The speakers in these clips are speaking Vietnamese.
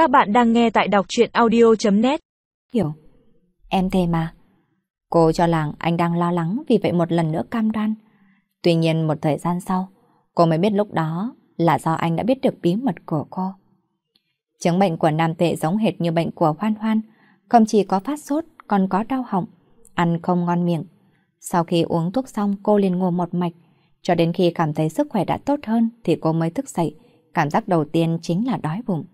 Các bạn đang nghe tại đọc chuyện audio.net Hiểu, em thề mà. Cô cho rằng anh đang lo lắng vì vậy một lần nữa cam đoan. Tuy nhiên một thời gian sau, cô mới biết lúc đó là do anh đã biết được bí mật của cô. Chứng bệnh của nam tệ giống hệt như bệnh của hoan hoan, không chỉ có phát sốt còn có đau họng, ăn không ngon miệng. Sau khi uống thuốc xong cô liền ngủ một mạch, cho đến khi cảm thấy sức khỏe đã tốt hơn thì cô mới thức dậy, cảm giác đầu tiên chính là đói bụng.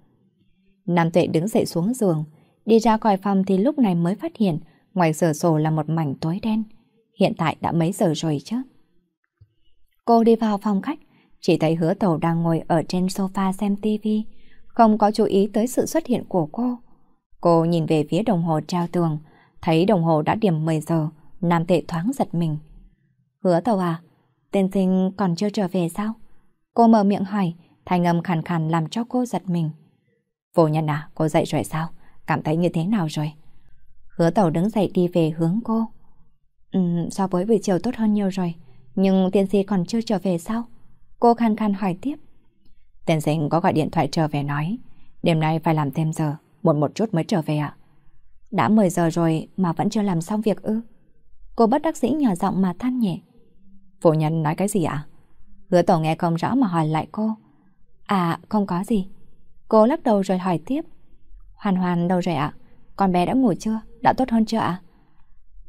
Nam tuệ đứng dậy xuống giường, đi ra khỏi phòng thì lúc này mới phát hiện ngoài cửa sổ là một mảnh tối đen. Hiện tại đã mấy giờ rồi chứ? Cô đi vào phòng khách, chỉ thấy hứa tàu đang ngồi ở trên sofa xem tivi, không có chú ý tới sự xuất hiện của cô. Cô nhìn về phía đồng hồ treo tường, thấy đồng hồ đã điểm 10 giờ, nam tệ thoáng giật mình. Hứa tàu à, tên sinh còn chưa trở về sao? Cô mở miệng hỏi, thanh âm khàn khàn làm cho cô giật mình. Vô nhân à, cô dậy rồi sao? Cảm thấy như thế nào rồi? Hứa tàu đứng dậy đi về hướng cô. Ừ, so với buổi chiều tốt hơn nhiều rồi. Nhưng tiên sĩ còn chưa trở về sao? Cô khăn khăn hỏi tiếp. Tiên sinh có gọi điện thoại trở về nói. Đêm nay phải làm thêm giờ, muộn một chút mới trở về ạ. Đã 10 giờ rồi mà vẫn chưa làm xong việc ư? Cô bất đắc dĩ nhỏ giọng mà than nhẹ. Phụ nhân nói cái gì ạ? Hứa tổ nghe không rõ mà hỏi lại cô. À, không có gì. Cô lắc đầu rồi hỏi tiếp. Hoàn hoàn đâu rồi ạ? Con bé đã ngủ chưa? Đã tốt hơn chưa ạ?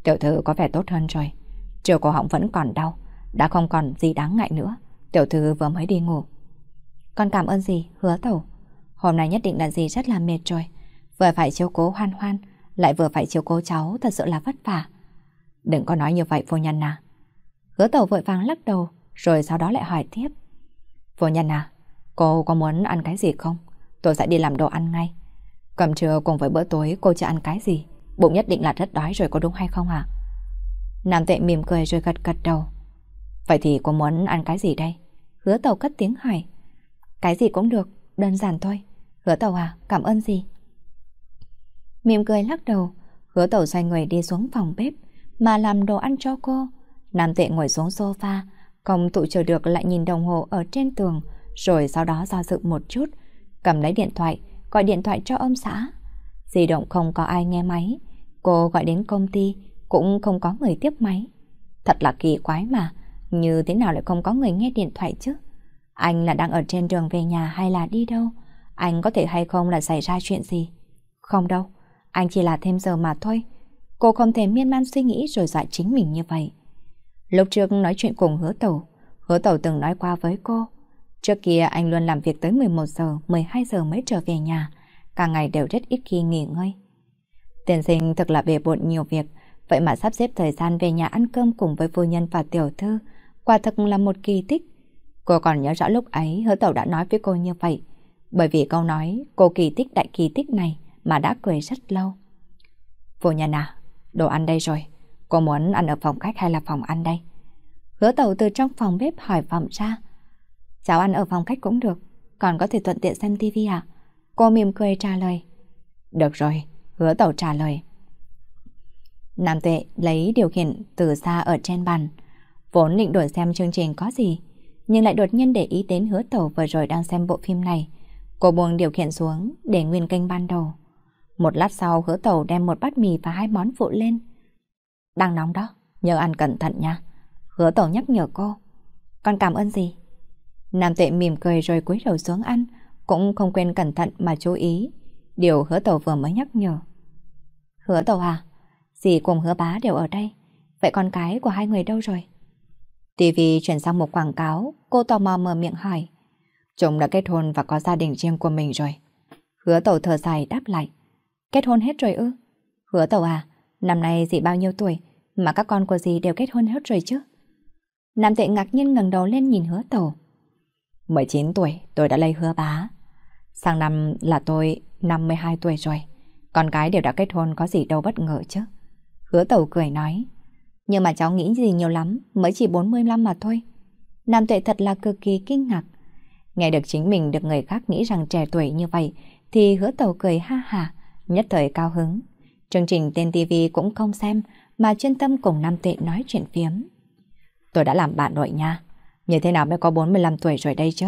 Tiểu thư có vẻ tốt hơn rồi. Chiều cổ họng vẫn còn đau. Đã không còn gì đáng ngại nữa. Tiểu thư vừa mới đi ngủ. Con cảm ơn gì, hứa tẩu. Hôm nay nhất định là gì rất là mệt rồi. Vừa phải chiếu cố hoan hoan, lại vừa phải chiếu cố cháu, thật sự là vất vả. Đừng có nói như vậy phu nhân à. Hứa tẩu vội vàng lắc đầu, rồi sau đó lại hỏi tiếp. Phu nhân à, cô có muốn ăn cái gì không? Tôi sẽ đi làm đồ ăn ngay. Cầm trưa cùng với bữa tối cô chưa ăn cái gì? Bụng nhất định là rất đói rồi có đúng hay không ạ? Nam tệ mỉm cười rồi gật gật đầu. Vậy thì cô muốn ăn cái gì đây? Hứa tàu cất tiếng hỏi. Cái gì cũng được, đơn giản thôi. Hứa tàu à, cảm ơn gì? Mỉm cười lắc đầu, hứa tàu xoay người đi xuống phòng bếp mà làm đồ ăn cho cô. Nam tệ ngồi xuống sofa, không tụ chờ được lại nhìn đồng hồ ở trên tường, rồi sau đó do dự một chút, cầm lấy điện thoại, gọi điện thoại cho ông xã. Di động không có ai nghe máy, cô gọi đến công ty cũng không có người tiếp máy. Thật là kỳ quái mà, như thế nào lại không có người nghe điện thoại chứ? Anh là đang ở trên đường về nhà hay là đi đâu? Anh có thể hay không là xảy ra chuyện gì? Không đâu, anh chỉ là thêm giờ mà thôi. Cô không thể miên man suy nghĩ rồi dọa chính mình như vậy. Lúc trước nói chuyện cùng hứa tẩu, hứa tẩu từng nói qua với cô. Trước kia anh luôn làm việc tới 11 giờ, 12 giờ mới trở về nhà, cả ngày đều rất ít khi nghỉ ngơi. Tiền sinh thật là bề bộn nhiều việc, vậy mà sắp xếp thời gian về nhà ăn cơm cùng với phu nhân và tiểu thư, quả thật là một kỳ tích. Cô còn nhớ rõ lúc ấy hứa tẩu đã nói với cô như vậy, bởi vì câu nói cô kỳ tích đại kỳ tích này mà đã cười rất lâu. Phu nhân à, đồ ăn đây rồi, cô muốn ăn ở phòng khách hay là phòng ăn đây? Hứa tẩu từ trong phòng bếp hỏi vọng ra, Cháu ăn ở phòng khách cũng được, còn có thể thuận tiện xem tivi à? Cô mỉm cười trả lời. Được rồi, hứa tẩu trả lời. Nam tuệ lấy điều khiển từ xa ở trên bàn. Vốn định đổi xem chương trình có gì, nhưng lại đột nhiên để ý đến hứa tẩu vừa rồi đang xem bộ phim này. Cô buông điều khiển xuống để nguyên kênh ban đầu. Một lát sau hứa tẩu đem một bát mì và hai món phụ lên. Đang nóng đó, nhớ ăn cẩn thận nha. Hứa tẩu nhắc nhở cô. Con cảm ơn gì? Nam tệ mỉm cười rồi cúi đầu xuống ăn, cũng không quên cẩn thận mà chú ý. Điều hứa tàu vừa mới nhắc nhở. Hứa tàu à? Dì cùng hứa bá đều ở đây. Vậy con cái của hai người đâu rồi? TV chuyển sang một quảng cáo, cô tò mò mở miệng hỏi. Chúng đã kết hôn và có gia đình riêng của mình rồi. Hứa tàu thở dài đáp lại. Kết hôn hết rồi ư? Hứa tàu à, năm nay dì bao nhiêu tuổi mà các con của dì đều kết hôn hết rồi chứ? Nam tệ ngạc nhiên ngẩng đầu lên nhìn hứa tàu. 19 tuổi tôi đã lấy hứa bá. Sang năm là tôi 52 tuổi rồi. Con gái đều đã kết hôn có gì đâu bất ngờ chứ. Hứa tẩu cười nói. Nhưng mà cháu nghĩ gì nhiều lắm, mới chỉ 45 mà thôi. Nam tuệ thật là cực kỳ kinh ngạc. Nghe được chính mình được người khác nghĩ rằng trẻ tuổi như vậy, thì hứa Tẩu cười ha hà, nhất thời cao hứng. Chương trình tên TV cũng không xem, mà chuyên tâm cùng Nam Tệ nói chuyện phiếm. Tôi đã làm bạn nội nha. Như thế nào mới có 45 tuổi rồi đây chứ?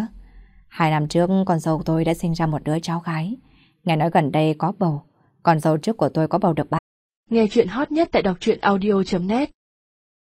Hai năm trước con dâu tôi đã sinh ra một đứa cháu gái. Nghe nói gần đây có bầu, con dâu trước của tôi có bầu được ba. Nghe chuyện hot nhất tại đọc truyện audio.net